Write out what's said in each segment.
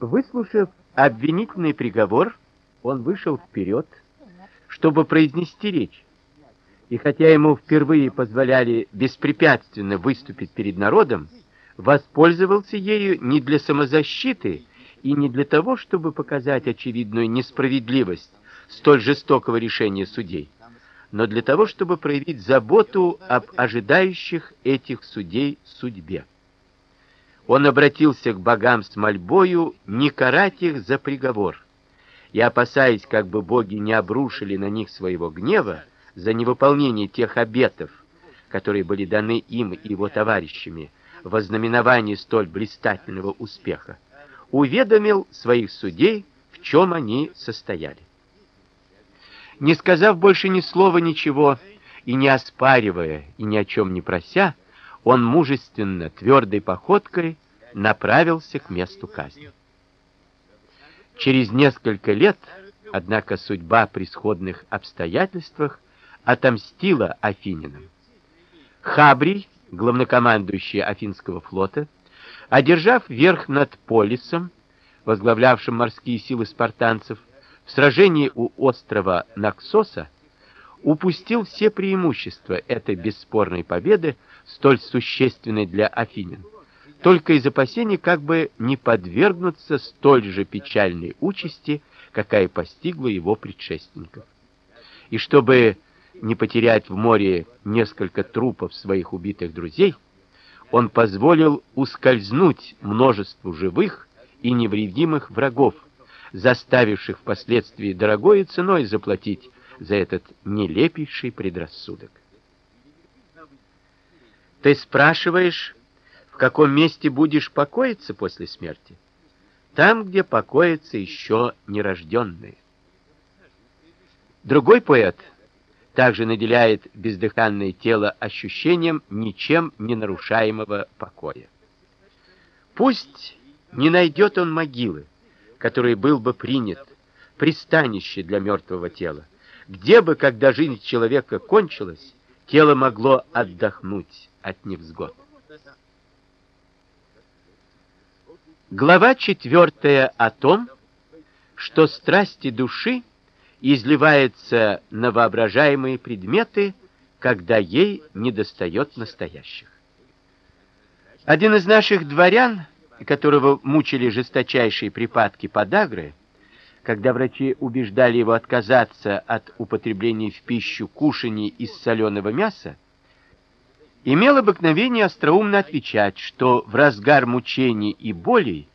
Выслушав обвинительный приговор, он вышел вперед, чтобы произнести речь. И хотя ему впервые позволяли беспрепятственно выступить перед народом, воспользовался ею не для самозащиты и не для того, чтобы показать очевидную несправедливость столь жестокого решения судей, но для того, чтобы проявить заботу об ожидающих этих судей судьбе. Он обратился к богам с мольбою не карать их за приговор, и опасаясь, как бы боги не обрушили на них своего гнева за невыполнение тех обетов, которые были даны им и его товарищами во знаменовании столь блистательного успеха, уведомил своих судей, в чем они состояли. Не сказав больше ни слова ничего и не оспаривая и ни о чем не прося, он мужественно, твердой походкой направился к месту казни. Через несколько лет, однако, судьба при сходных обстоятельствах отомстила афининам. Хабрий, главнокомандующий Афинского флота, одержав верх над Полисом, возглавлявшим морские силы спартанцев, в сражении у острова Наксоса, упустил все преимущества этой бесспорной победы, столь существенной для афинян только из опасений как бы не подвергнуться столь же печальной участи, какая постигла его предшественников. И чтобы не потерять в море несколько трупов своих убитых друзей, он позволил ускользнуть множеству живых и невредимых врагов, заставивших впоследствии дорогой ценой заплатить за этот нелепейший предрассудок. Ты спрашиваешь, в каком месте будешь покоиться после смерти? Там, где покоятся еще нерожденные. Другой поэт также наделяет бездыханное тело ощущением ничем не нарушаемого покоя. Пусть не найдет он могилы, которой был бы принят, пристанище для мертвого тела, где бы, когда жизнь человека кончилась, тело могло отдохнуть от невзгод. Глава четвертая о том, что страсти души изливаются на воображаемые предметы, когда ей недостает настоящих. Один из наших дворян, которого мучили жесточайшие припадки подагры, когда врачи убеждали его отказаться от употребления в пищу кушаний из соленого мяса, имел обыкновение остроумно отвечать, что в разгар мучений и болей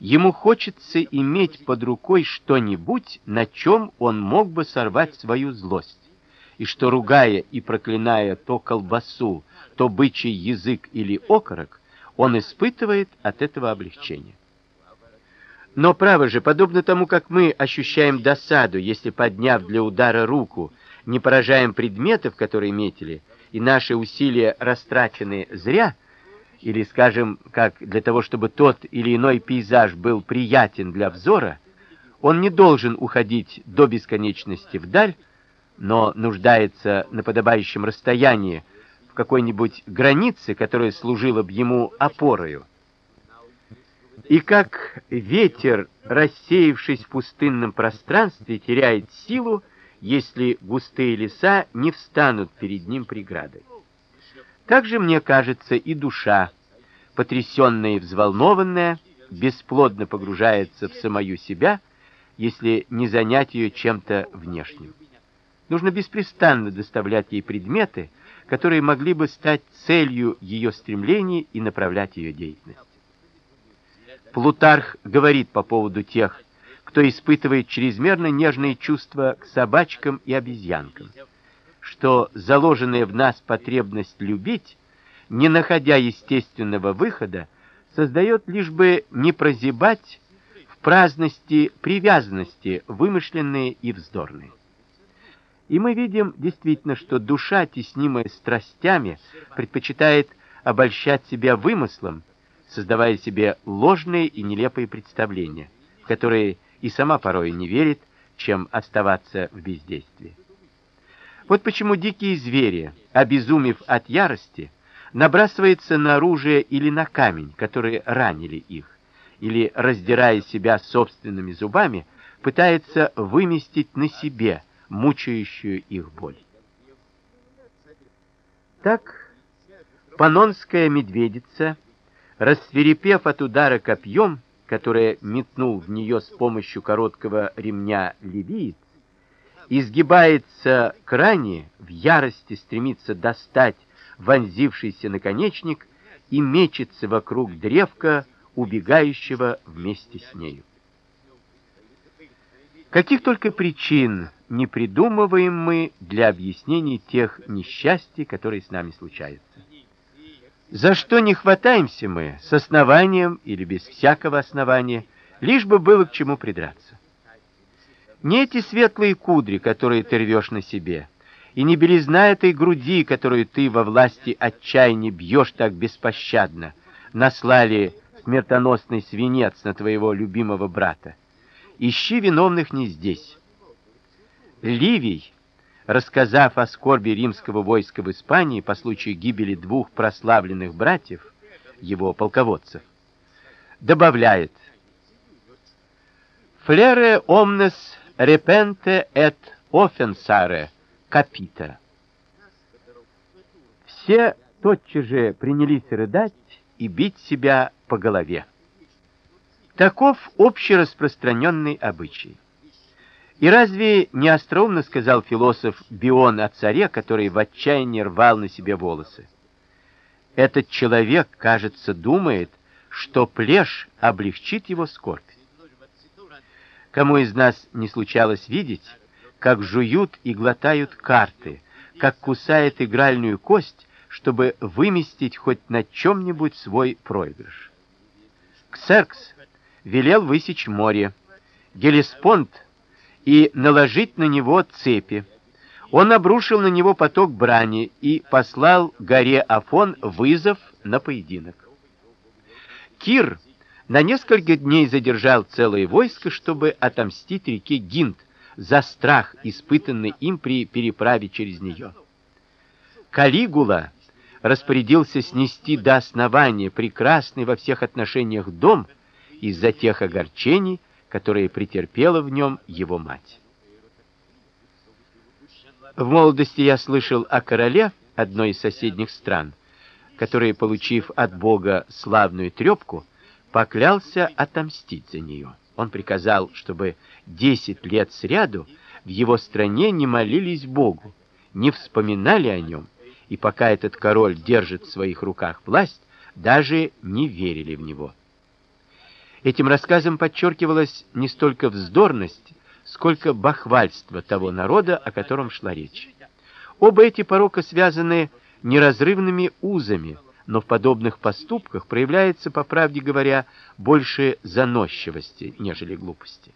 ему хочется иметь под рукой что-нибудь, на чем он мог бы сорвать свою злость, и что ругая и проклиная то колбасу, то бычий язык или окорок, он испытывает от этого облегчение. Но право же, подобно тому, как мы ощущаем досаду, если подняв для удара руку, не поражаем предметов, которые метили, и наши усилия растрачены зря, или, скажем, как для того, чтобы тот или иной пейзаж был приятен для взора, он не должен уходить до бесконечности вдаль, но нуждается на подобающем расстоянии в какой-нибудь границе, которая служила бы ему опорою. И как ветер, рассеявшись в пустынном пространстве, теряет силу, если густые леса не встанут перед ним преградой. Так же, мне кажется, и душа, потрясённая и взволнованная, бесплодно погружается в самую себя, если не занять её чем-то внешним. Нужно беспрестанно доставлять ей предметы, которые могли бы стать целью её стремлений и направлять её деятельность. Плутарх говорит по поводу тех, кто испытывает чрезмерно нежные чувства к собачкам и обезьянкам, что заложенная в нас потребность любить, не находя естественного выхода, создает лишь бы не прозябать в праздности привязанности, вымышленные и вздорные. И мы видим действительно, что душа, теснимая страстями, предпочитает обольщать себя вымыслом, создавая себе ложные и нелепые представления, в которые и сама порой не верит, чем оставаться в бездействии. Вот почему дикие звери, обезумев от ярости, набрасываются на оружие или на камень, которые ранили их, или раздирая себя собственными зубами, пытается выместить на себе мучающую их боль. Так панонская медведица, рассверепев от удара копьем, которое метнул в нее с помощью короткого ремня ливиец, изгибается к ране, в ярости стремится достать вонзившийся наконечник и мечется вокруг древка, убегающего вместе с нею. Каких только причин не придумываем мы для объяснения тех несчастий, которые с нами случаются. За что не хватаемся мы с основанием или без всякого основания, лишь бы было к чему придраться. Не эти светлые кудри, которые ты рвешь на себе, и не белизна этой груди, которую ты во власти отчаяния бьешь так беспощадно, наслали смертоносный свинец на твоего любимого брата. Ищи виновных не здесь. Ливий, рассказав о скорби римского войска в Испании по случаю гибели двух прославленных братьев, его полководцев, добавляет: Флере omnes repente et offensare capita. Все тотчас же принялись рыдать и бить себя по голове. Таков общераспространенный обычай. И разве не остроумно сказал философ Бион о царе, который в отчаянии рвал на себе волосы? Этот человек, кажется, думает, что плешь облегчит его скорбь. Кому из нас не случалось видеть, как жуют и глотают карты, как кусает игральную кость, чтобы выместить хоть на чем нибудь свой проигрыш? Ксеркс велел высечь море, Гелеспонд и наложить на него цепи. Он обрушил на него поток брани и послал горе Афон вызов на поединок. Кир на несколько дней задержал целое войско, чтобы отомстить реке Гинд за страх, испытанный им при переправе через нее. Калигула распорядился снести до основания прекрасный во всех отношениях дом, из-за тех огорчений, которые претерпела в нем его мать. В молодости я слышал о короле одной из соседних стран, который, получив от Бога славную трепку, поклялся отомстить за нее. Он приказал, чтобы десять лет сряду в его стране не молились Богу, не вспоминали о нем, и пока этот король держит в своих руках власть, даже не верили в него. Этим рассказом подчеркивалась не столько вздорность, сколько бахвальство того народа, о котором шла речь. Оба эти порока связаны неразрывными узами, но в подобных поступках проявляется, по правде говоря, больше заносчивости, нежели глупости.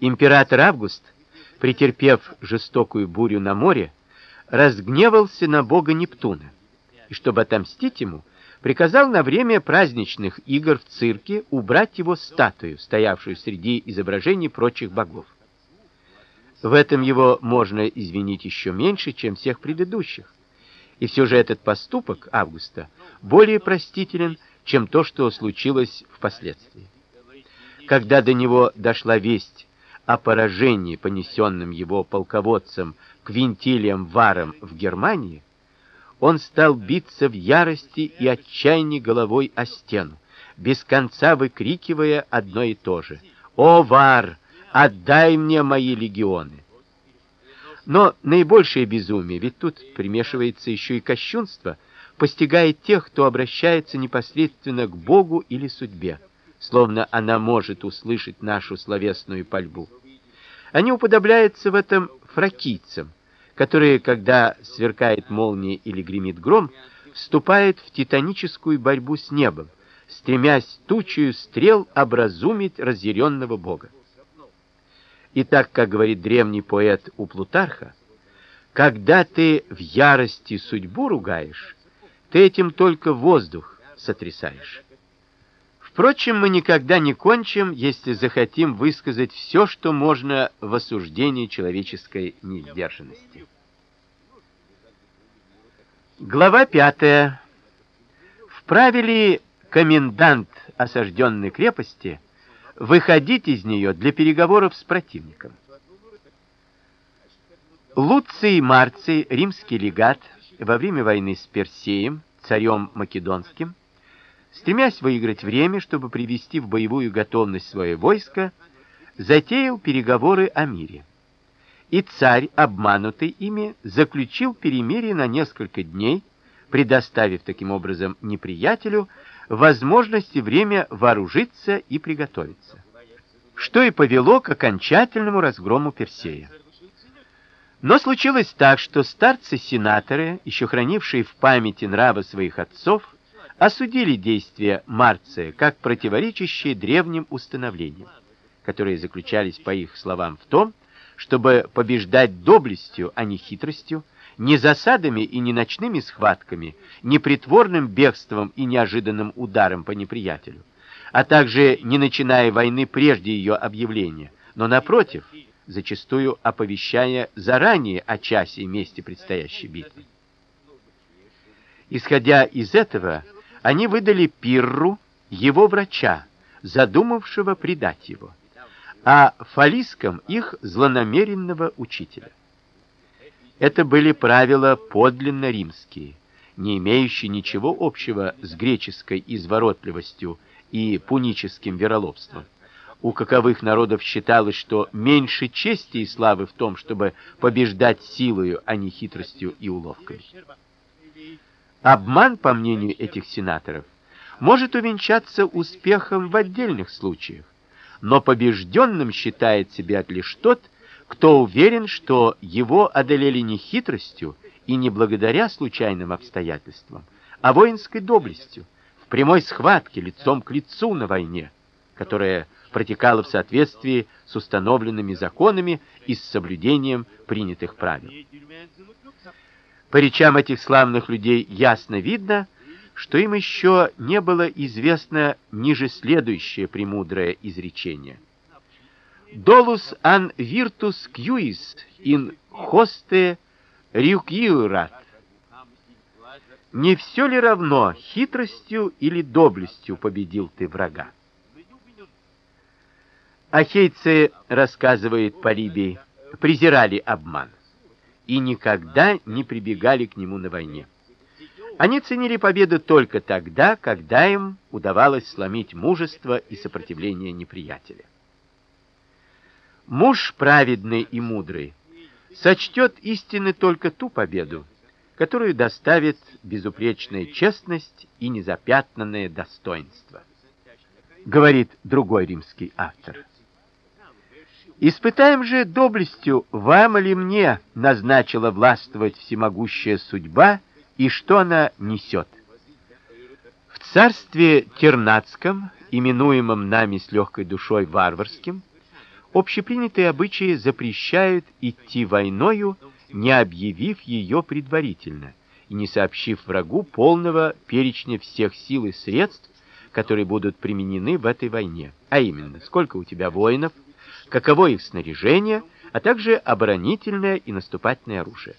Император Август, претерпев жестокую бурю на море, разгневался на бога Нептуна, и чтобы отомстить ему, приказал на время праздничных игр в цирке убрать его статую, стоявшую среди изображений прочих богов. В этом его можно извинить еще меньше, чем всех предыдущих. И все же этот поступок Августа более простителен, чем то, что случилось впоследствии. Когда до него дошла весть о поражении, понесенном его полководцем Квинтилием Варом в Германии, он стал биться в ярости и отчаянии головой о стену, без конца выкрикивая одно и то же: "О Вар, отдай мне мои легионы!" Но наибольшее безумие, ведь тут примешивается еще и кощунство, постигает тех, кто обращается непосредственно к Богу или судьбе, словно она может услышать нашу словесную пальбу. Они уподобляются в этом фракийцам, которые, когда сверкает молния или гремит гром, вступают в титаническую борьбу с небом, стремясь тучью стрел образумить разъяренного бога. И так, как говорит древний поэт у Плутарха, когда ты в ярости судьбу ругаешь, ты этим только воздух сотрясаешь. Впрочем, мы никогда не кончим, если захотим высказать все, что можно в осуждении человеческой несдержанности. Глава пятая. Вправе ли комендант осажденной крепости выходить из нее для переговоров с противником. Луций Марций, римский легат, во время войны с Персеем, царем македонским, стремясь выиграть время, чтобы привести в боевую готовность свое войско, затеял переговоры о мире. И царь, обманутый ими, заключил перемирие на несколько дней, предоставив таким образом неприятелю возможность и время вооружиться и приготовиться. Что и повело к окончательному разгрому Персея. Но случилось так, что старцы-сенаторы, еще хранившие в памяти нравы своих отцов, осудили действия Марция как противоречащие древним установлениям, которые заключались, по их словам, в том, чтобы побеждать доблестью, а не хитростью, не засадами и не ночными схватками, не притворным бегством и неожиданным ударом по неприятелю, а также не начиная войны прежде ее объявления, но напротив, зачастую оповещая заранее о часе и месте предстоящей битвы. Исходя из этого, они выдали Пирру его врача, задумавшего предать его а фалиском их злонамеренного учителя. Это были правила подлинно римские, не имеющие ничего общего с греческой изворотливостью и пуническим вероломством. У каковых народов считалось, что меньше чести и славы в том, чтобы побеждать силою, а не хитростью и уловками. Обман, по мнению этих сенаторов, может увенчаться успехом в отдельных случаях, но побежденным считает себя лишь тот, кто уверен, что его одолели не хитростью и не благодаря случайным обстоятельствам, а воинской доблестью, в прямой схватке лицом к лицу на войне, которая протекала в соответствии с установленными законами и с соблюдением принятых правил. По речам этих славных людей ясно видно, что им еще не было известно ниже следующее премудрое изречение. Dolus an virtus quis in hoste requirat. Не все ли равно, хитростью или доблестью победил ты врага? Ахейцы, рассказывает Полибий, презирали обман и никогда не прибегали к нему на войне. Они ценили победу только тогда, когда им удавалось сломить мужество и сопротивление неприятеля. Муж праведный и мудрый сочтет истины только ту победу, которую доставит безупречная честность и незапятнанное достоинство, говорит другой римский автор. Испытаем же доблестью, вам или мне назначила властвовать всемогущая судьба и что она несет. В царстве Тернацком, именуемом нами с легкой душой варварским, общепринятые обычаи запрещают идти войною, не объявив ее предварительно и не сообщив врагу полного перечня всех сил и средств, которые будут применены в этой войне, а именно, сколько у тебя воинов, каково их снаряжение, а также оборонительное и наступательное оружие.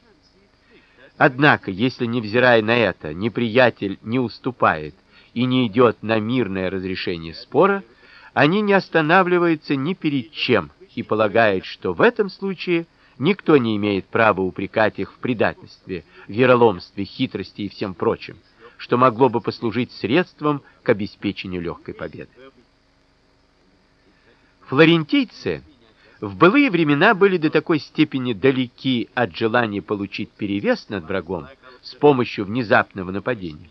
Однако, если невзирая на это, неприятель не уступает и не идет на мирное разрешение спора, они не останавливаются ни перед чем и полагают, что в этом случае никто не имеет права упрекать их в предательстве, вероломстве, хитрости и всем прочем, что могло бы послужить средством к обеспечению легкой победы. Флорентийцы в былые времена были до такой степени далеки от желания получить перевес над врагом с помощью внезапного нападения,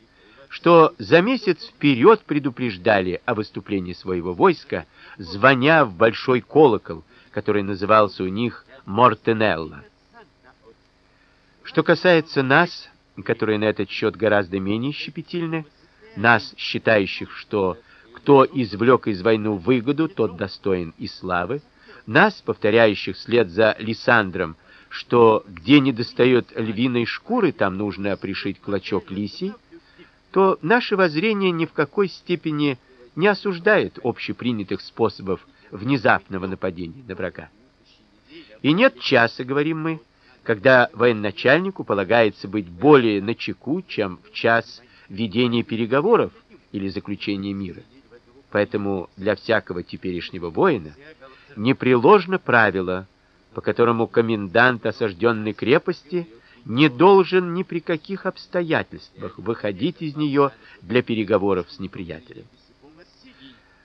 что за месяц вперед предупреждали о выступлении своего войска, звоня в большой колокол, который назывался у них Мортенелла. Что касается нас, которые на этот счет гораздо менее щепетильны, нас, считающих, что кто извлек из войны выгоду, тот достоин и славы, нас, повторяющих след за Лисандром, что где не достает львиной шкуры, там нужно пришить клочок лисий, то наше воззрение ни в какой степени не осуждает общепринятых способов внезапного нападения на врага. И нет часа, говорим мы, когда военачальнику полагается быть более начеку, чем в час ведения переговоров или заключения мира. Поэтому для всякого теперешнего воина непреложно правило, по которому комендант осажденной крепости не должен ни при каких обстоятельствах выходить из нее для переговоров с неприятелем.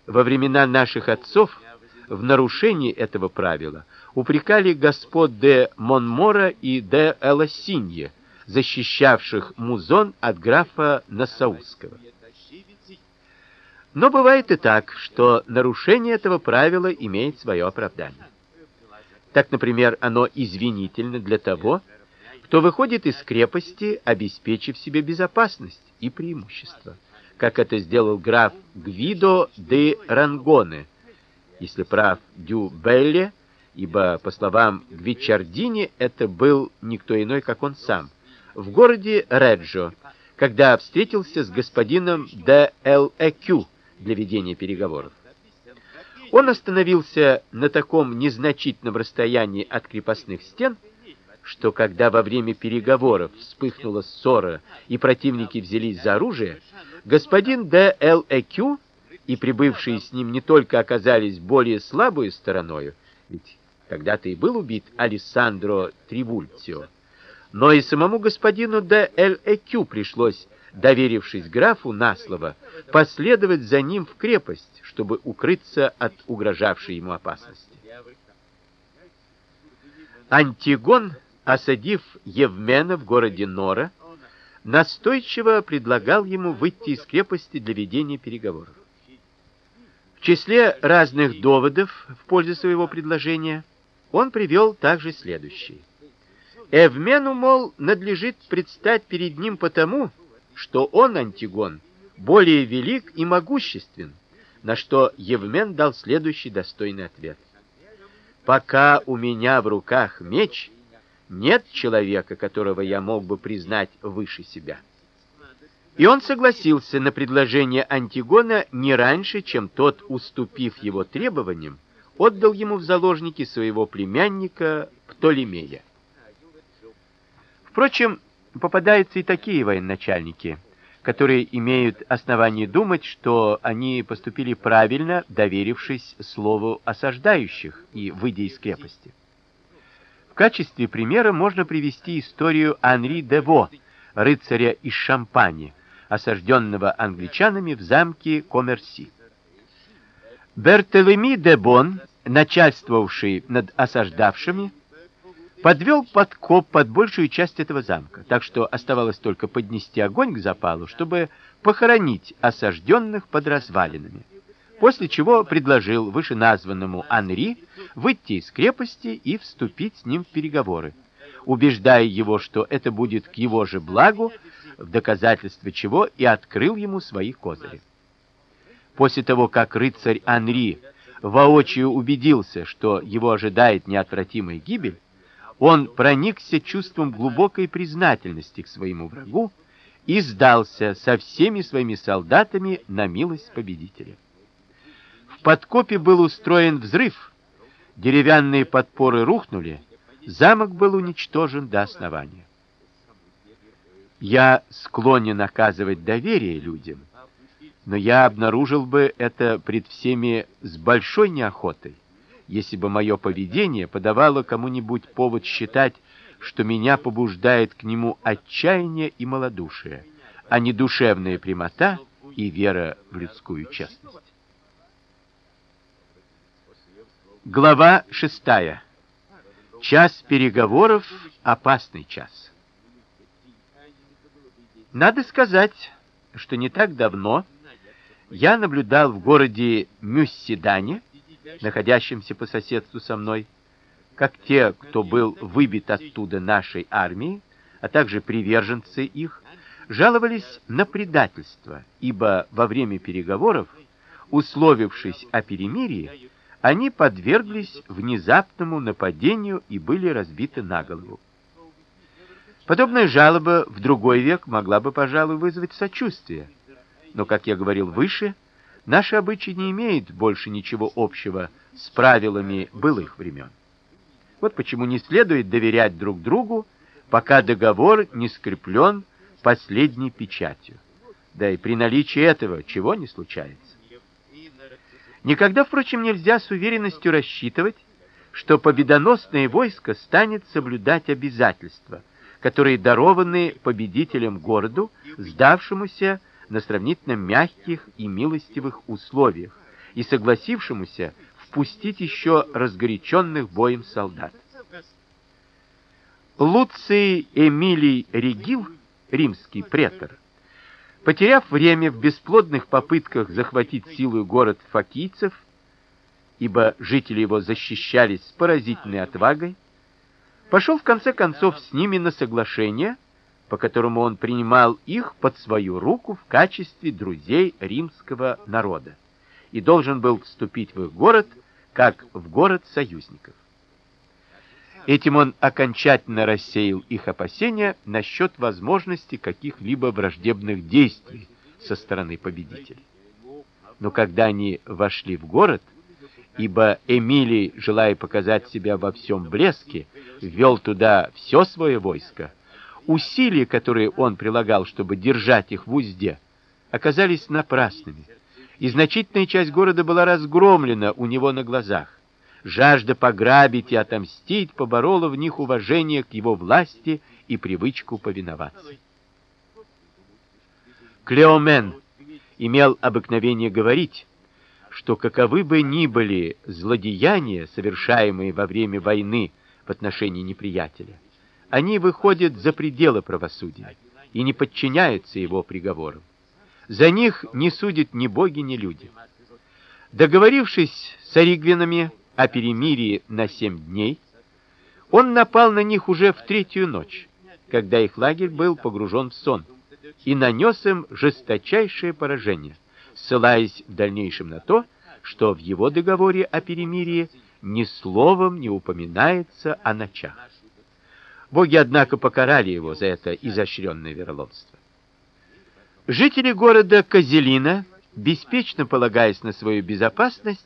Во времена наших отцов в нарушении этого правила упрекали господ де Монмора и де Элосинье, защищавших Музон от графа Нассауского. Но бывает и так, что нарушение этого правила имеет свое оправдание. Так, например, оно извинительно для того, кто выходит из крепости, обеспечив себе безопасность и преимущество, как это сделал граф Гвидо де Рангоне, если прав Дю Белле, ибо, по словам Гвичардини, это был никто иной, как он сам, в городе Реджо, когда встретился с господином де Л.Э.Кю для ведения переговоров. Он остановился на таком незначительном расстоянии от крепостных стен, что когда во время переговоров вспыхнула ссора и противники взялись за оружие, господин Д. Л. Экю и прибывшие с ним не только оказались более слабой стороной, ведь когда-то и был убит Алессандро Тривульцио, но и самому господину Д. Л. Экю пришлось, доверившись графу на слово, последовать за ним в крепость, чтобы укрыться от угрожавшей ему опасности. Антигон осадив Евмена в городе Нора, настойчиво предлагал ему выйти из крепости для ведения переговоров. В числе разных доводов в пользу своего предложения он привел также следующие. Евмену, мол, надлежит предстать перед ним потому, что он, Антигон, более велик и могуществен, на что Евмен дал следующий достойный ответ. «Пока у меня в руках меч, нет человека, которого я мог бы признать выше себя. И он согласился на предложение Антигона не раньше, чем тот, уступив его требованиям, отдал ему в заложники своего племянника Птолемея. Впрочем, попадаются и такие военачальники, которые имеют основание думать, что они поступили правильно, доверившись слову осаждающих и выйдя из крепости качестве примера можно привести историю Анри де Во, рыцаря из Шампани, осажденного англичанами в замке Коммерси. Бертелеми де Бон, начальствовавший над осаждавшими, подвел подкоп под большую часть этого замка, так что оставалось только поднести огонь к запалу, чтобы похоронить осажденных под развалинами после чего предложил вышеназванному Анри выйти из крепости и вступить с ним в переговоры, убеждая его, что это будет к его же благу, в доказательство чего и открыл ему свои козыри. После того, как рыцарь Анри воочию убедился, что его ожидает неотвратимая гибель, он проникся чувством глубокой признательности к своему врагу и сдался со всеми своими солдатами на милость победителя. В подкопе был устроен взрыв, деревянные подпоры рухнули, замок был уничтожен до основания. Я склонен оказывать доверие людям, но я обнаружил бы это пред всеми с большой неохотой, если бы мое поведение подавало кому-нибудь повод считать, что меня побуждает к нему отчаяние и малодушие, а не душевная прямота и вера в людскую честность. Глава шестая. Час переговоров опасный час. Надо сказать, что не так давно я наблюдал в городе Мюсседане, находящемся по соседству со мной, как те, кто был выбит оттуда нашей армией, а также приверженцы их, жаловались на предательство, ибо во время переговоров, условившись о перемирии, они подверглись внезапному нападению и были разбиты на голову. Подобная жалоба в другой век могла бы, пожалуй, вызвать сочувствие. Но, как я говорил выше, наши обычаи не имеют больше ничего общего с правилами былых времен. Вот почему не следует доверять друг другу, пока договор не скреплен последней печатью. Да и при наличии этого чего не случается. Никогда, впрочем, нельзя с уверенностью рассчитывать, что победоносное войско станет соблюдать обязательства, которые дарованы победителям городу, сдавшемуся на сравнительно мягких и милостивых условиях и согласившемуся впустить еще разгоряченных боем солдат. Луций Эмилий Регил, римский претор, потеряв время в бесплодных попытках захватить силой город фокийцев, ибо жители его защищались с поразительной отвагой, пошел в конце концов с ними на соглашение, по которому он принимал их под свою руку в качестве друзей римского народа и должен был вступить в их город как в город союзников. Этим он окончательно рассеял их опасения насчет возможности каких-либо враждебных действий со стороны победителей. Но когда они вошли в город, ибо Эмилий, желая показать себя во всем блеске, ввел туда все свое войско, усилия, которые он прилагал, чтобы держать их в узде, оказались напрасными, и значительная часть города была разгромлена у него на глазах. Жажда пограбить и отомстить поборола в них уважение к его власти и привычку повиноваться. Клеомен имел обыкновение говорить, что каковы бы ни были злодеяния, совершаемые во время войны в отношении неприятеля, они выходят за пределы правосудия и не подчиняются его приговорам. За них не судят ни боги, ни люди. Договорившись с оригвинами о перемирии на семь дней, он напал на них уже в третью ночь, когда их лагерь был погружен в сон, и нанес им жесточайшее поражение ссылаясь в дальнейшем на то, что в его договоре о перемирии ни словом не упоминается о ночах. Боги, однако, покарали его за это изощренное вероломство. Жители города Козелина, беспечно полагаясь на свою безопасность,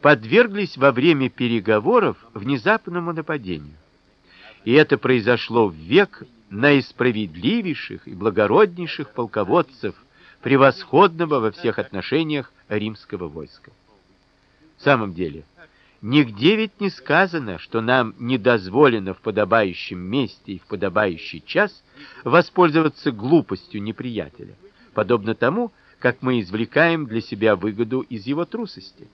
подверглись во время переговоров внезапному нападению. И это произошло в век наисправедливейших и благороднейших полководцев превосходного во всех отношениях римского войска. В самом деле, нигде ведь не сказано, что нам не дозволено в подобающем месте и в подобающий час воспользоваться глупостью неприятеля, подобно тому, как мы извлекаем для себя выгоду из его трусости.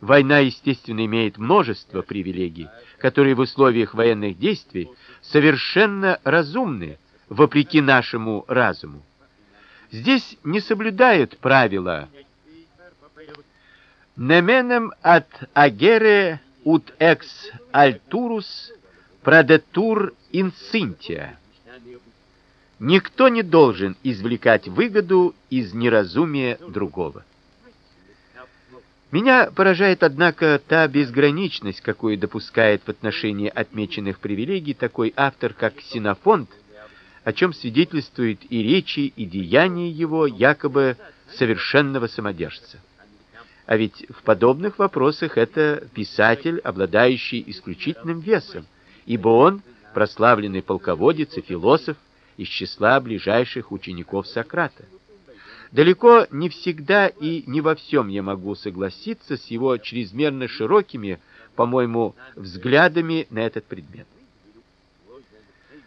Война, естественно, имеет множество привилегий, которые в условиях военных действий совершенно разумны, вопреки нашему разуму. Здесь не соблюдают правила «Неменем от агере ut ex alturus pradetur incintia». Никто не должен извлекать выгоду из неразумия другого. Меня поражает, однако, та безграничность, какую допускает в отношении отмеченных привилегий такой автор, как Ксенофонт, о чем свидетельствуют и речи, и деяния его якобы совершенного самодержца. А ведь в подобных вопросах это писатель, обладающий исключительным весом, ибо он прославленный полководец и философ из числа ближайших учеников Сократа. Далеко не всегда и не во всем я могу согласиться с его чрезмерно широкими, по-моему, взглядами на этот предмет.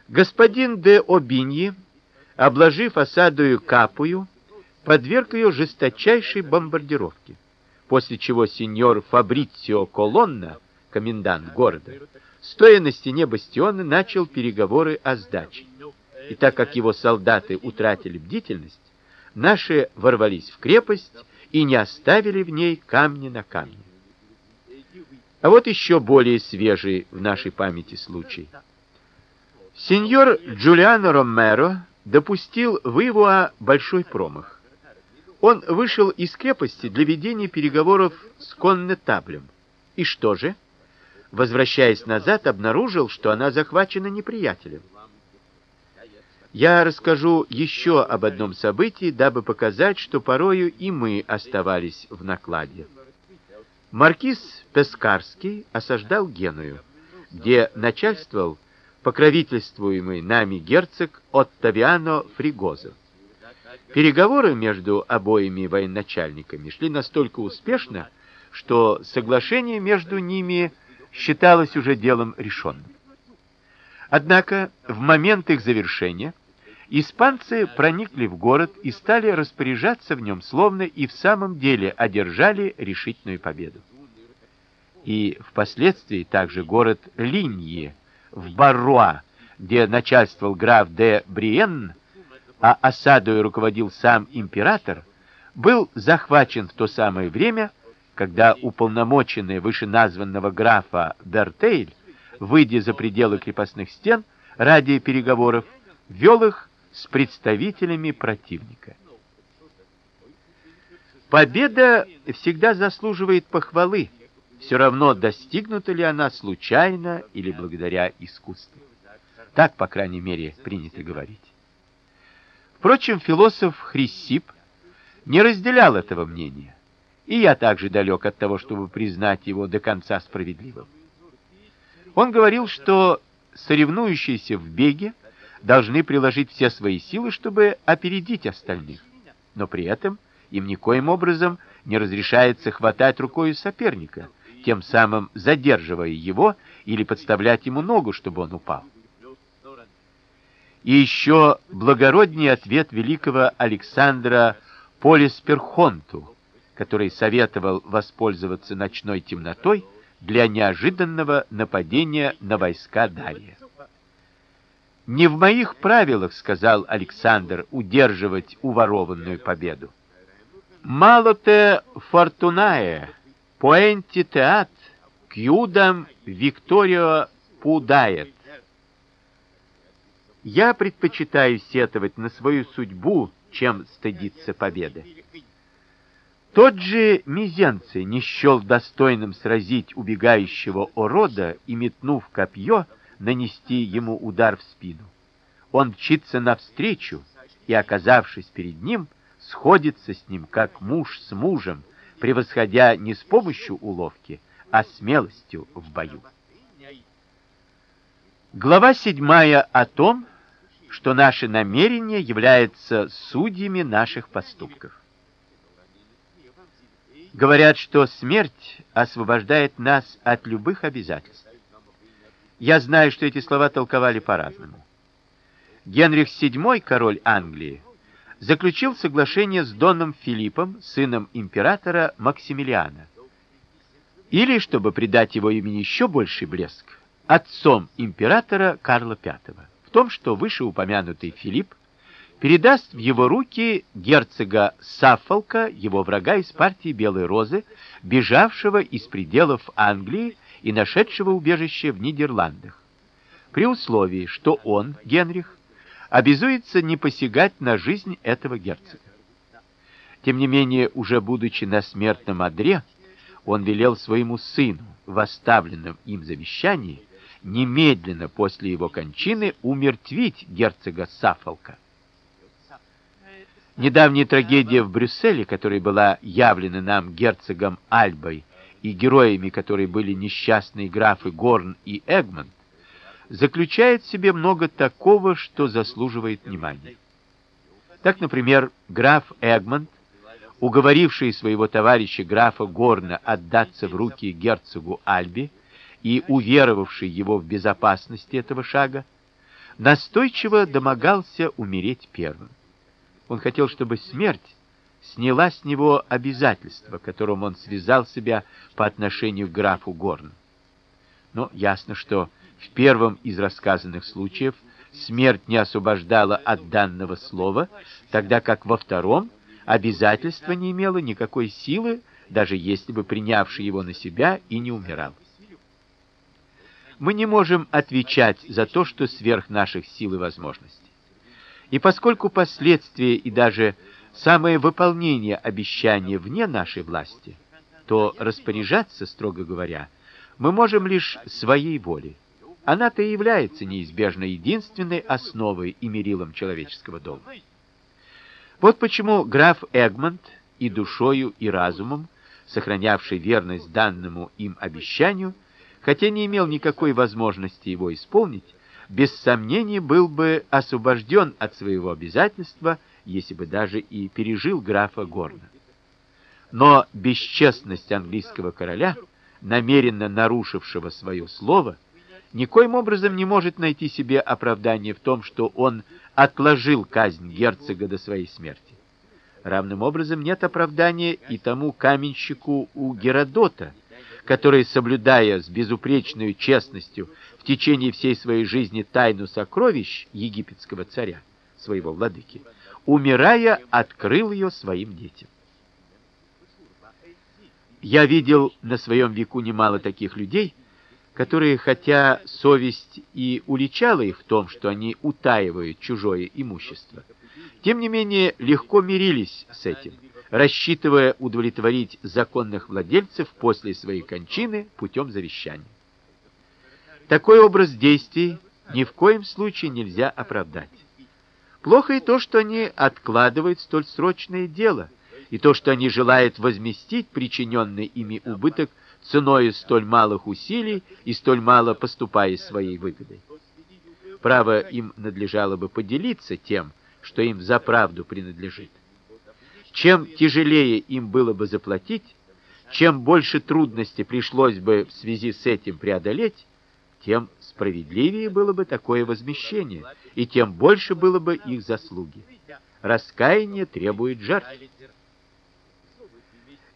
Господин де Обиньи, обложив осадою Капую, подверг ее жесточайшей бомбардировке, после чего сеньор Фабрицио Колонна, комендант города, стоя на стене бастиона, начал переговоры о сдаче. И так как его солдаты утратили бдительность, наши ворвались в крепость и не оставили в ней камня на камне. А вот еще более свежий в нашей памяти случай – Сеньор Джулиано Ромеро допустил в Ивуа большой промах. Он вышел из крепости для ведения переговоров с коннетаблем. И что же? Возвращаясь назад, обнаружил, что она захвачена неприятелем. Я расскажу еще об одном событии, дабы показать, что порою и мы оставались в накладе. Маркиз Пескарский осаждал Геную, где начальствовал покровительствуемый нами герцог Оттавиано Фригозо. Переговоры между обоими военачальниками шли настолько успешно, что соглашение между ними считалось уже делом решенным. Однако в момент их завершения испанцы проникли в город и стали распоряжаться в нем, словно и в самом деле одержали решительную победу. И впоследствии также город Линьи в Барруа, где начальствовал граф де Бриен, а осадой руководил сам император, был захвачен в то самое время, когда уполномоченный вышеназванного графа Бертейль, выйдя за пределы крепостных стен ради переговоров, вел их с представителями противника. Победа всегда заслуживает похвалы, все равно достигнута ли она случайно или благодаря искусству. Так, по крайней мере, принято говорить. Впрочем, философ Хрисип не разделял этого мнения, и я также далек от того, чтобы признать его до конца справедливым. Он говорил, что соревнующиеся в беге должны приложить все свои силы, чтобы опередить остальных, но при этом им никоим образом не разрешается хватать рукой соперника, тем самым задерживая его или подставлять ему ногу, чтобы он упал. И еще благородный ответ великого Александра Полисперхонту, который советовал воспользоваться ночной темнотой для неожиданного нападения на войска Дария. Не в моих правилах, сказал Александр, удерживать уворованную победу. Мало-те фортунае, поэнти теат, кьюдам викторио пудает. Я предпочитаю сетовать на свою судьбу, чем стыдиться победы. Тот же Мизенций не счел достойным сразить убегающего орода и, метнув копье, нанести ему удар в спину. Он мчится навстречу и, оказавшись перед ним, сходится с ним, как муж с мужем, превосходя не с помощью уловки, а смелостью в бою. Глава седьмая о том, что наши намерения являются судьями наших поступков. Говорят, что смерть освобождает нас от любых обязательств. Я знаю, что эти слова толковали по-разному. Генрих VII, король Англии, заключил соглашение с доном Филиппом, сыном императора Максимилиана. Или, чтобы придать его имени еще больший блеск, отцом императора Карла V том, что вышеупомянутый Филипп передаст в его руки герцога Саффолка, его врага из партии Белой Розы, бежавшего из пределов Англии и нашедшего убежище в Нидерландах, при условии, что он, Генрих, обязуется не посягать на жизнь этого герцога. Тем не менее, уже будучи на смертном одре, он велел своему сыну в оставленном им завещании немедленно после его кончины умертвить герцога Саффолка. Недавняя трагедия в Брюсселе, которая была явлена нам герцогом Альбой и героями которой были несчастные графы Горн и Эгмонт, заключает в себе много такого, что заслуживает внимания. Так, например, граф Эгмонт, уговоривший своего товарища графа Горна отдаться в руки герцогу Альби, и уверовавший его в безопасность этого шага, настойчиво домогался умереть первым. Он хотел, чтобы смерть сняла с него обязательство, которым он связал себя по отношению к графу Горн. Но ясно, что в первом из рассказанных случаев смерть не освобождала от данного слова, тогда как во втором обязательство не имело никакой силы, даже если бы принявший его на себя и не умирал. Мы не можем отвечать за то, что сверх наших сил и возможностей. И поскольку последствия и даже самое выполнение обещания вне нашей власти, то распоряжаться, строго говоря, мы можем лишь своей волей. Она-то и является неизбежно единственной основой и мерилом человеческого долга. Вот почему граф Эгмонт и душою, и разумом, сохранявший верность данному им обещанию, хотя не имел никакой возможности его исполнить, без сомнения был бы освобожден от своего обязательства если бы даже и пережил графа Горна. Но бесчестность английского короля, намеренно нарушившего свое слово, никоим образом не может найти себе оправдания в том, что он отложил казнь герцога до своей смерти. Равным образом нет оправдания и тому каменщику у Геродота, который, соблюдая с безупречной честностью в течение всей своей жизни тайну сокровищ египетского царя, своего владыки, умирая, открыл ее своим детям. Я видел на своем веку немало таких людей, которые, хотя совесть и уличала их в том, что они утаивают чужое имущество, тем не менее легко мирились с этим, рассчитывая удовлетворить законных владельцев после своей кончины путем завещания. Такой образ действий ни в коем случае нельзя оправдать. Плохо и то, что они откладывают столь срочное дело, и то, что они желают возместить причиненный ими убыток ценой столь малых усилий и столь мало поступая своей выгодой. Право им надлежало бы поделиться тем, что им за правду принадлежит. Чем тяжелее им было бы заплатить, чем больше трудностей пришлось бы в связи с этим преодолеть, тем справедливее было бы такое возмещение, и тем больше было бы их заслуги. Раскаяние требует жертв.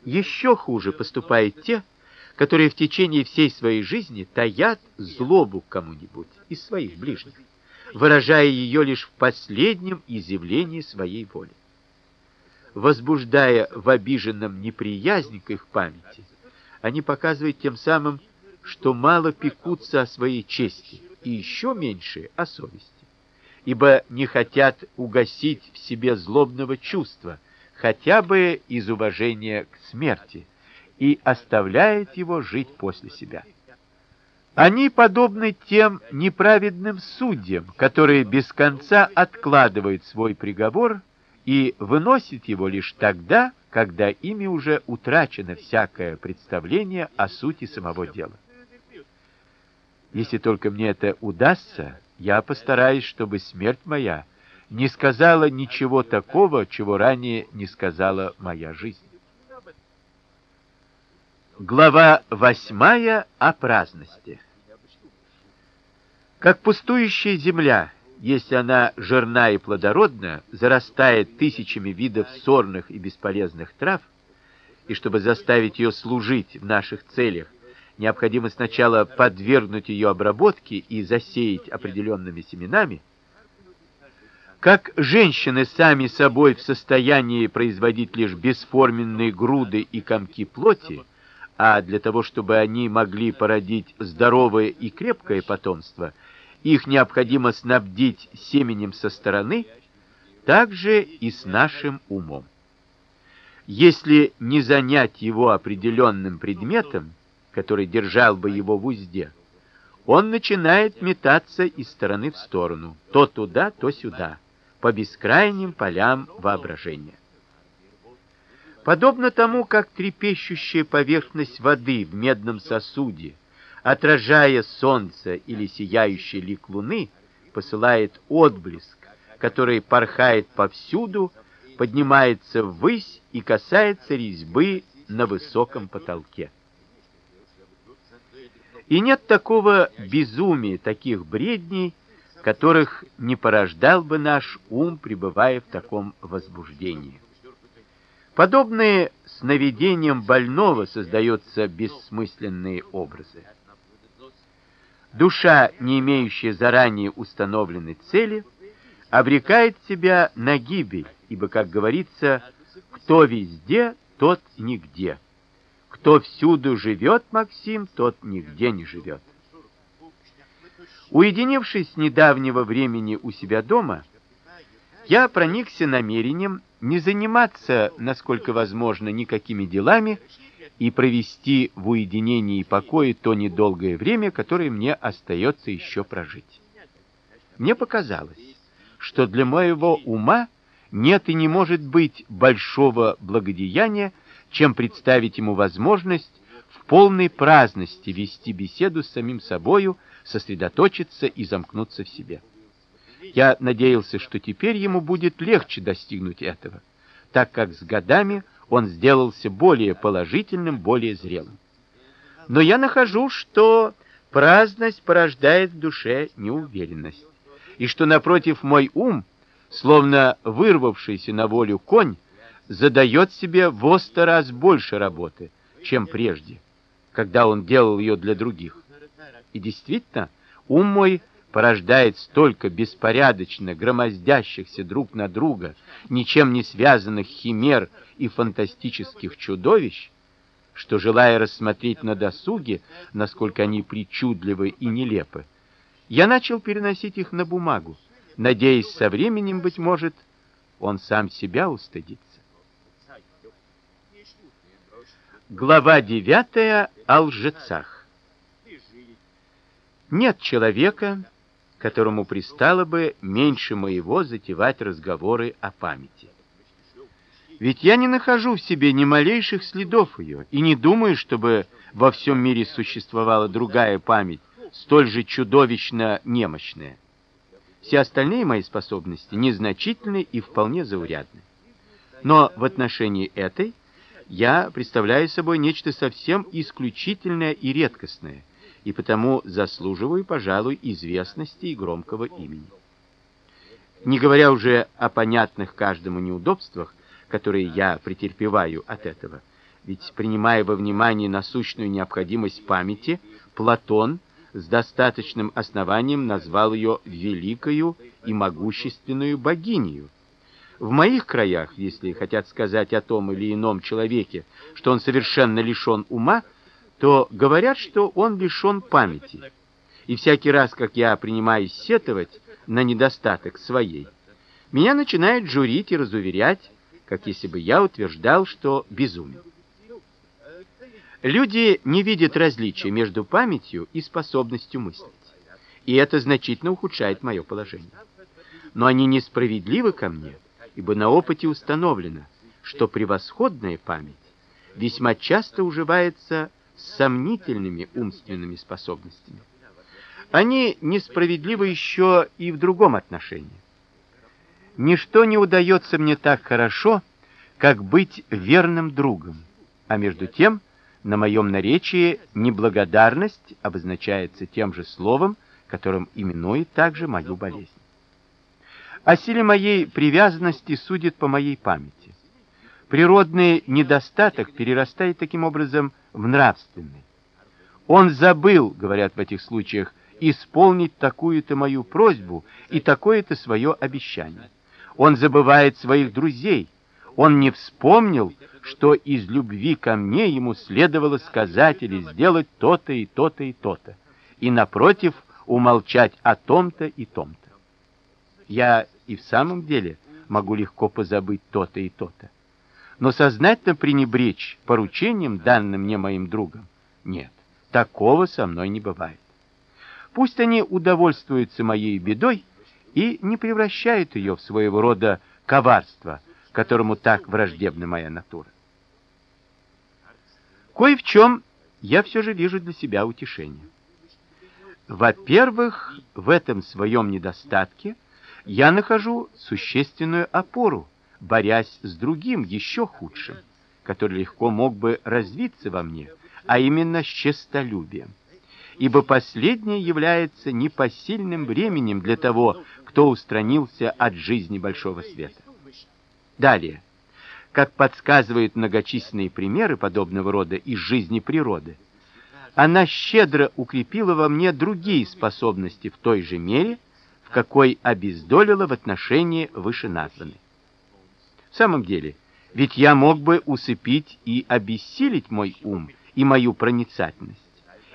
Еще хуже поступают те, которые в течение всей своей жизни таят злобу к кому-нибудь из своих ближних, выражая ее лишь в последнем изъявлении своей воли. Возбуждая в обиженном неприязнь к их памяти, они показывают тем самым, что мало пекутся о своей чести и еще меньше о совести, ибо не хотят угасить в себе злобного чувства, хотя бы из уважения к смерти, и оставляет его жить после себя. Они подобны тем неправедным судьям, которые без конца откладывают свой приговор и выносят его лишь тогда, когда ими уже утрачено всякое представление о сути самого дела. Если только мне это удастся, я постараюсь, чтобы смерть моя не сказала ничего такого, чего ранее не сказала моя жизнь. Глава восьмая о праздности. Как пустующая земля, если она жирна и плодородна, зарастает тысячами видов сорных и бесполезных трав, и чтобы заставить ее служить в наших целях, необходимо сначала подвергнуть ее обработке и засеять определенными семенами, как женщины сами собой в состоянии производить лишь бесформенные груды и комки плоти, а для того, чтобы они могли породить здоровое и крепкое потомство, их необходимо снабдить семенем со стороны, также и с нашим умом. Если не занять его определенным предметом, который держал бы его в узде, он начинает метаться из стороны в сторону, то туда, то сюда, по бескрайним полям воображения. Подобно тому, как трепещущая поверхность воды в медном сосуде, отражая солнце или сияющий лик луны, посылает отблеск, который порхает повсюду, поднимается ввысь и касается резьбы на высоком потолке. И нет такого безумия, таких бредней, которых не порождал бы наш ум, пребывая в таком возбуждении. Подобные сновидениям больного создаются бессмысленные образы. Душа, не имеющая заранее установленной цели, обрекает себя на гибель, ибо, как говорится, кто везде, тот нигде. Кто всюду живет, Максим, тот нигде не живет. Уединившись с недавнего времени у себя дома, я проникся намерением не заниматься, насколько возможно, никакими делами и провести в уединении и покое то недолгое время, которое мне остается еще прожить. Мне показалось, что для моего ума нет и не может быть большого благодеяния, чем представить ему возможность в полной праздности вести беседу с самим собою, сосредоточиться и замкнуться в себе. Я надеялся, что теперь ему будет легче достигнуть этого, так как с годами он сделался более положительным, более зрелым. Но я нахожу, что праздность порождает в душе неуверенность, и что напротив мой ум, словно вырвавшийся на волю конь, задает себе в сто раз больше работы, чем прежде, когда он делал ее для других. И действительно, ум мой порождает столько беспорядочно громоздящихся друг на друга, ничем не связанных химер и фантастических чудовищ, что желая рассмотреть на досуге, насколько они причудливы и нелепы, я начал переносить их на бумагу, надеясь со временем быть может, он сам себя устыдится. Глава 9 о лжецах. Нет человека, которому пристало бы меньше моего затевать разговоры о памяти. Ведь я не нахожу в себе ни малейших следов ее и не думаю, чтобы во всем мире существовала другая память, столь же чудовищно немощная. Все остальные мои способности незначительны и вполне заурядны. Но в отношении этой я представляю собой нечто совсем исключительное и редкостное, и потому заслуживаю, пожалуй, известности и громкого имени. Не говоря уже о понятных каждому неудобствах, которые я претерпеваю от этого, ведь принимая во внимание насущную необходимость памяти, Платон с достаточным основанием назвал ее великою и могущественную богиней, в моих краях, если хотят сказать о том или ином человеке, что он совершенно лишен ума, то говорят, что он лишен памяти. И всякий раз, как я принимаюсь сетовать на недостаток своей, меня начинают журить и разуверять, как если бы я утверждал, что безумен. Люди не видят различия между памятью и способностью мыслить. И это значительно ухудшает мое положение. Но они несправедливы ко мне, ибо на опыте установлено, что превосходная память весьма часто уживается сомнительными умственными способностями. Они несправедливы еще и в другом отношении. Ничто не удается мне так хорошо, как быть верным другом, а между тем на моем наречии неблагодарность обозначается тем же словом, которым именует также мою болезнь. О силе моей привязанности судит по моей памяти. Природный недостаток перерастает таким образом в нравственный. Он забыл, говорят в этих случаях, исполнить такую-то мою просьбу и такое-то свое обещание. Он забывает своих друзей. Он не вспомнил, что из любви ко мне ему следовало сказать или сделать то-то и то-то и то-то, и напротив умолчать о том-то и том-то. Я и в самом деле могу легко позабыть то-то и то-то. Но сознательно пренебречь поручением, данным мне моим другом, нет, такого со мной не бывает. Пусть они удовольствуются моей бедой и не превращают ее в своего рода коварство, которому так враждебна моя натура. Кое в чем я все же вижу для себя утешение. Во-первых, в этом своем недостатке я нахожу существенную опору, борясь с другим еще худшим, который легко мог бы развиться во мне, а именно с честолюбием. Ибо последнее является непосильным бременем для того, кто устранился от жизни большого света. Далее, как подсказывают многочисленные примеры подобного рода из жизни природы, она щедро укрепила во мне другие способности в той же мере, в какой обездолила в отношении вышеназванной. В самом деле, ведь я мог бы усыпить и обессилить мой ум и мою проницательность,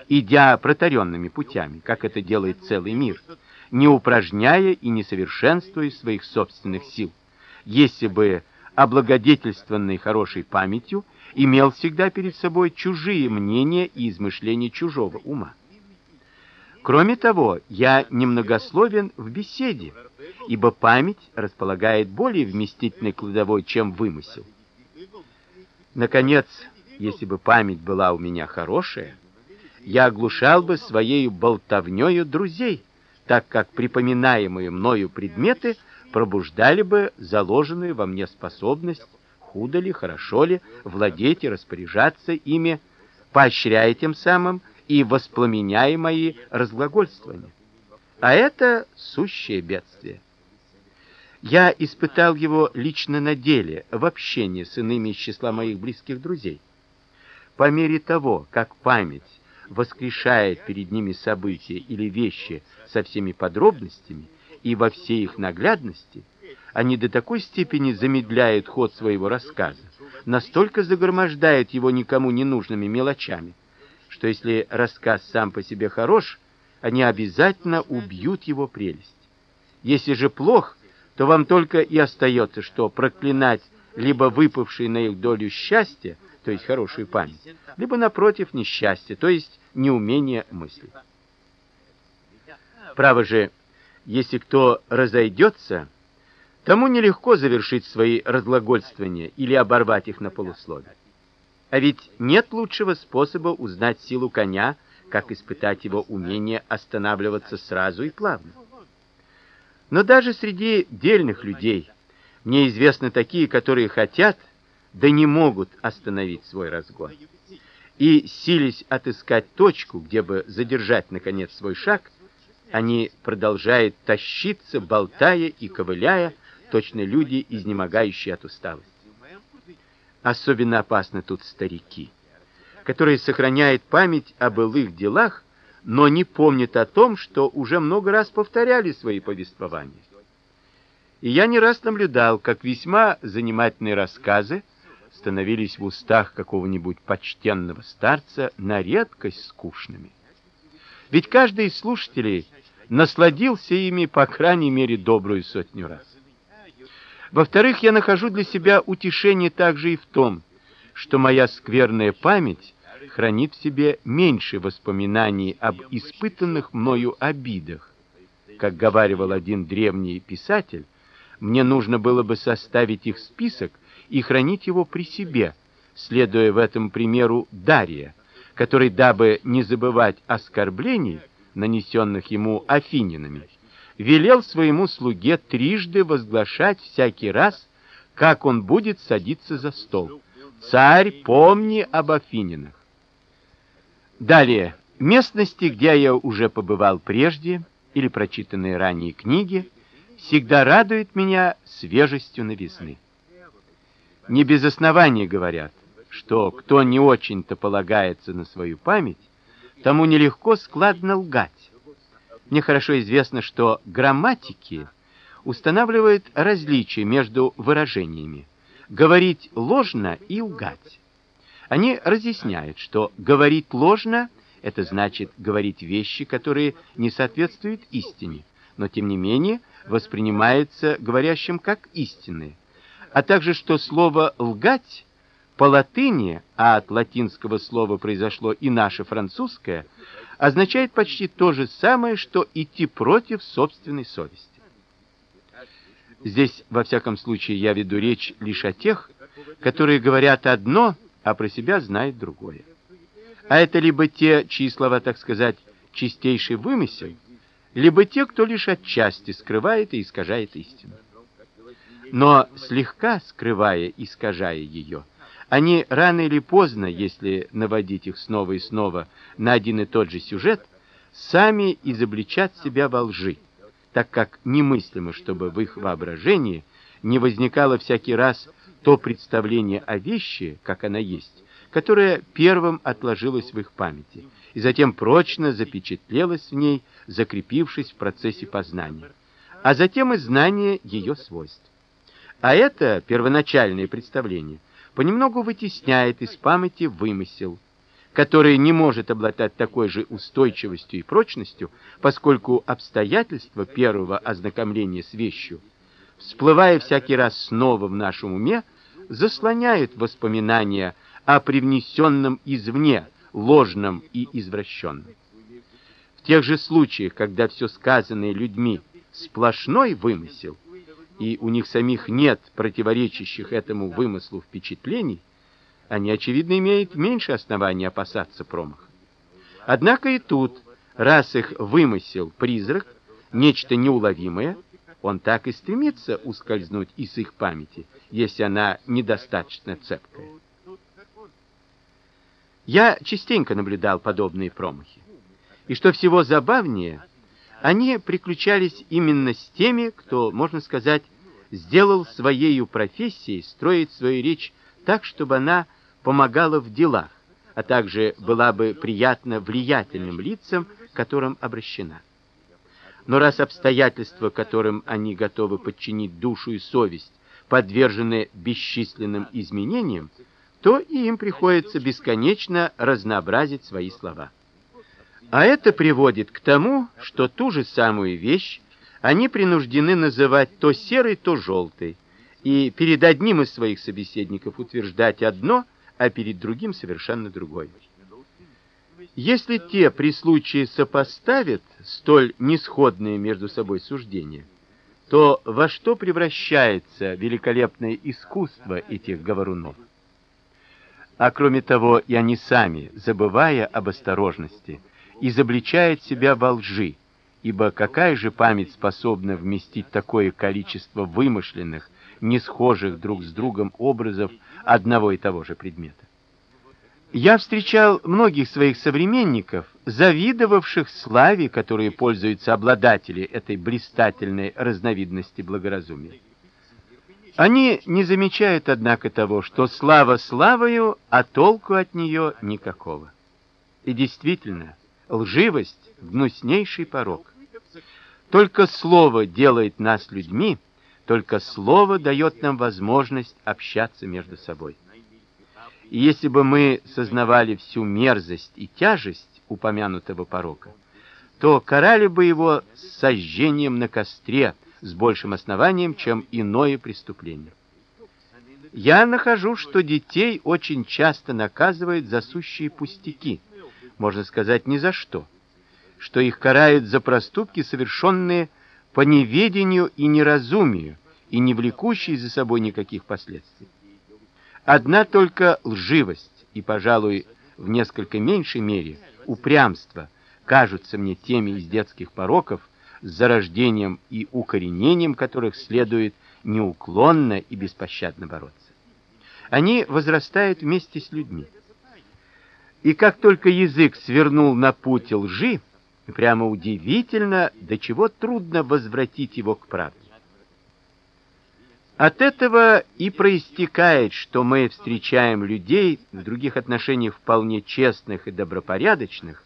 идя протаренными путями, как это делает целый мир, не упражняя и не совершенствуя своих собственных сил, если бы облагодетельствованный хорошей памятью имел всегда перед собой чужие мнения и измышления чужого ума. Кроме того, я немногословен в беседе, ибо память располагает более вместительной кладовой, чем вымысел. Наконец, если бы память была у меня хорошая, я оглушал бы своей болтовнёю друзей, так как припоминаемые мною предметы пробуждали бы заложенную во мне способность худо ли, хорошо ли владеть и распоряжаться ими, поощряя тем самым и воспламеняя мои разглагольствования. А это сущее бедствие. Я испытал его лично на деле, в общении с иными из числа моих близких друзей. По мере того, как память воскрешает перед ними события или вещи со всеми подробностями и во всей их наглядности, они до такой степени замедляют ход своего рассказа, настолько загромождают его никому не нужными мелочами, что если рассказ сам по себе хорош, они обязательно убьют его прелесть. Если же плох, то вам только и остается, что проклинать либо выпавшее на их долю счастье, то есть хорошую память, либо напротив несчастье, то есть неумение мыслить. Право же, если кто разойдется, тому нелегко завершить свои разглагольствования или оборвать их на полуслове. А ведь нет лучшего способа узнать силу коня, как испытать его умение останавливаться сразу и плавно. Но даже среди дельных людей мне известны такие, которые хотят, да не могут остановить свой разгон. И сились отыскать точку, где бы задержать наконец свой шаг, они продолжают тащиться, болтая и ковыляя, точно люди, изнемогающие от усталости. Особенно опасны тут старики, которые сохраняют память о былых делах, но не помнят о том, что уже много раз повторяли свои повествования. И я не раз наблюдал, как весьма занимательные рассказы становились в устах какого-нибудь почтенного старца на редкость скучными. Ведь каждый из слушателей насладился ими по крайней мере добрую сотню раз. Во-вторых, я нахожу для себя утешение также и в том, что моя скверная память хранит в себе меньше воспоминаний об испытанных мною обидах. Как говаривал один древний писатель, мне нужно было бы составить их список и хранить его при себе, следуя в этом примеру Дария, который, дабы не забывать оскорблений, нанесенных ему афининами, велел своему слуге трижды возглашать всякий раз, как он будет садиться за стол. Царь, помни об афининах. Далее, местности, где я уже побывал прежде, или прочитанные ранее книги, всегда радуют меня свежестью новизны. Не без основания говорят, что кто не очень-то полагается на свою память, тому нелегко складно лгать. Мне хорошо известно, что грамматики устанавливают различие между выражениями говорить ложно и лгать. Они разъясняют, что говорить ложно это значит говорить вещи, которые не соответствуют истине, но тем не менее воспринимаются говорящим как истинные. А также что слово лгать по латыни, а от латинского слова произошло и наше французское, означает почти то же самое, что идти против собственной совести. Здесь, во всяком случае, я веду речь лишь о тех, которые говорят одно, а про себя знают другое. А это либо те, чьи слова, так сказать, чистейший вымысел, либо те, кто лишь отчасти скрывает и искажает истину. Но слегка скрывая и искажая ее, они рано или поздно, если наводить их снова и снова на один и тот же сюжет, сами изобличат себя во лжи, так как немыслимо, чтобы в их воображении не возникало всякий раз то представление о вещи, как она есть, которое первым отложилось в их памяти и затем прочно запечатлелось в ней, закрепившись в процессе познания, а затем и знания ее свойств. А это первоначальное представление – понемногу вытесняет из памяти вымысел, который не может обладать такой же устойчивостью и прочностью, поскольку обстоятельства первого ознакомления с вещью, всплывая всякий раз снова в нашем уме, заслоняют воспоминания о привнесенном извне, ложном и извращенном. В тех же случаях, когда все сказанное людьми сплошной вымысел, и у них самих нет противоречащих этому вымыслу впечатлений, они очевидно имеют меньше оснований опасаться промаха. Однако и тут, раз их вымысел призрак, нечто неуловимое, он так и стремится ускользнуть из их памяти, если она недостаточно цепкая. Я частенько наблюдал подобные промахи. И что всего забавнее, они приключались именно с теми, кто, можно сказать, сделал своей профессией строить свою речь так, чтобы она помогала в делах, а также была бы приятна влиятельным лицам, к которым обращена. Но раз обстоятельства, которым они готовы подчинить душу и совесть, подвержены бесчисленным изменениям, то и им приходится бесконечно разнообразить свои слова. А это приводит к тому, что ту же самую вещь они принуждены называть то серой, то желтой, и перед одним из своих собеседников утверждать одно, а перед другим совершенно другое. Если те при случае сопоставят столь несходные между собой суждения, то во что превращается великолепное искусство этих говорунов? А кроме того, и они сами, забывая об осторожности, изобличают себя во лжи, ибо какая же память способна вместить такое количество вымышленных, не схожих друг с другом образов одного и того же предмета? Я встречал многих своих современников, завидовавших славе, которой пользуются обладатели этой блистательной разновидности благоразумия. Они не замечают однако того, что слава славою, а толку от нее никакого. И действительно, лживость гнуснейший порок. Только слово делает нас людьми, только слово дает нам возможность общаться между собой. И если бы мы сознавали всю мерзость и тяжесть упомянутого порока, то карали бы его сожжением на костре с большим основанием, чем иное преступление. Я нахожу, что детей очень часто наказывают за сущие пустяки, можно сказать, ни за что, что их карают за проступки, совершенные по неведению и неразумию, и не влекущие за собой никаких последствий. Одна только лживость и, пожалуй, в несколько меньшей мере упрямство кажутся мне теми из детских пороков, с зарождением и укоренением которых следует неуклонно и беспощадно бороться. Они возрастают вместе с людьми. И как только язык свернул на путь лжи, прямо удивительно, до чего трудно возвратить его к правде. От этого и проистекает, что мы встречаем людей в других отношениях вполне честных и добропорядочных,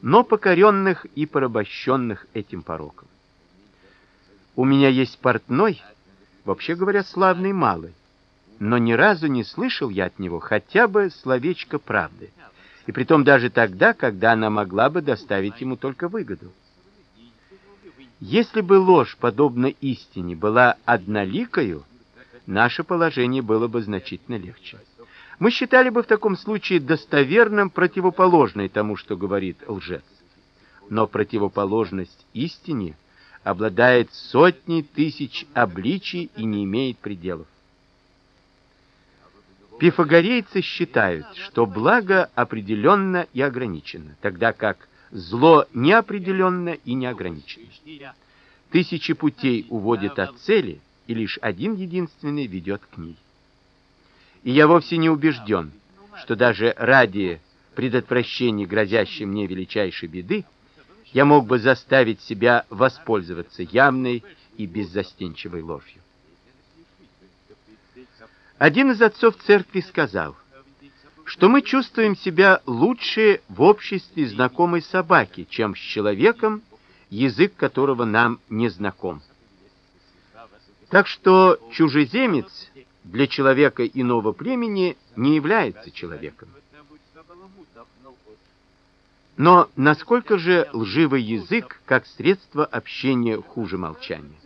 но покоренных и порабощенных этим пороком. У меня есть портной, вообще говоря, славный малый, но ни разу не слышал я от него хотя бы словечко правды, и притом даже тогда, когда она могла бы доставить ему только выгоду. Если бы ложь, подобно истине, была одноликою, наше положение было бы значительно легче. Мы считали бы в таком случае достоверным противоположное тому, что говорит лжец. Но противоположность истине обладает сотней тысяч обличий и не имеет пределов. Пифагорейцы считают, что благо определенно и ограничено, тогда как зло неопределенно и не ограничено. Тысячи путей уводят от цели, и лишь один единственный ведет к ней. И я вовсе не убежден, что даже ради предотвращения грозящей мне величайшей беды я мог бы заставить себя воспользоваться явной и беззастенчивой ложью. Один из отцов церкви сказал, что мы чувствуем себя лучше в обществе знакомой собаки, чем с человеком, язык которого нам не знаком. Так что чужеземец для человека иного племени не является человеком. Но насколько же лживый язык как средство общения хуже молчания?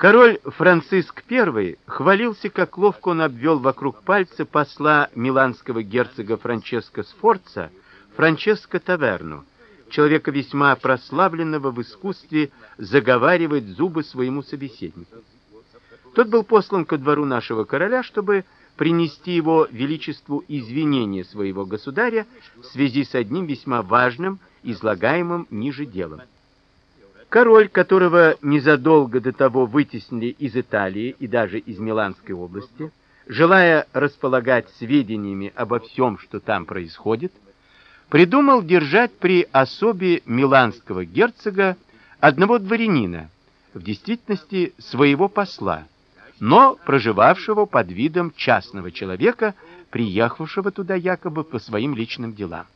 Король Франциск I хвалился, как ловко он обвел вокруг пальца посла миланского герцога Франческо Сфорца, Франческо Таверну, человека весьма прославленного в искусстве заговаривать зубы своему собеседнику. Тот был послан ко двору нашего короля, чтобы принести его величеству извинения своего государя в связи с одним весьма важным, излагаемым ниже делом. Король, которого незадолго до того вытеснили из Италии и даже из Миланской области, желая располагать сведениями обо всем, что там происходит, придумал держать при особе миланского герцога одного дворянина, в действительности своего посла, но проживавшего под видом частного человека, приехавшего туда якобы по своим личным делам.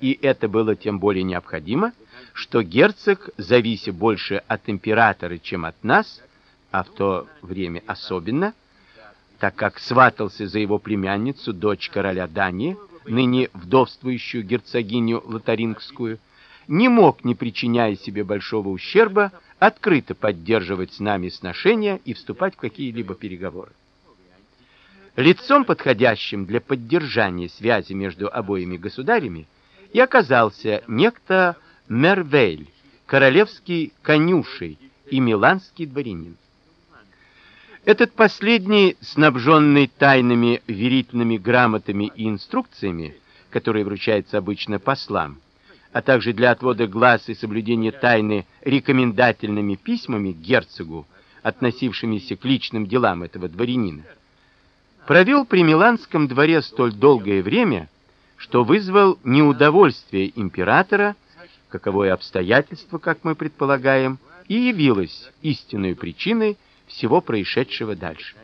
И это было тем более необходимо, что герцог, завися больше от императора, чем от нас, а в то время особенно, так как сватался за его племянницу, дочь короля Дании, ныне вдовствующую герцогиню Лотарингскую, не мог, не причиняя себе большого ущерба, открыто поддерживать с нами сношения и вступать в какие-либо переговоры. Лицом подходящим для поддержания связи между обоими государями и оказался некто Мервель, королевский конюшей и миланский дворянин. Этот последний, снабженный тайными верительными грамотами и инструкциями, которые вручаются обычно послам, а также для отвода глаз и соблюдения тайны рекомендательными письмами к герцогу, относившимися к личным делам этого дворянина, провел при Миланском дворе столь долгое время, что вызвал неудовольствие императора, каковое обстоятельство, как мы предполагаем, и явилось истинной причиной всего происшедшего дальше.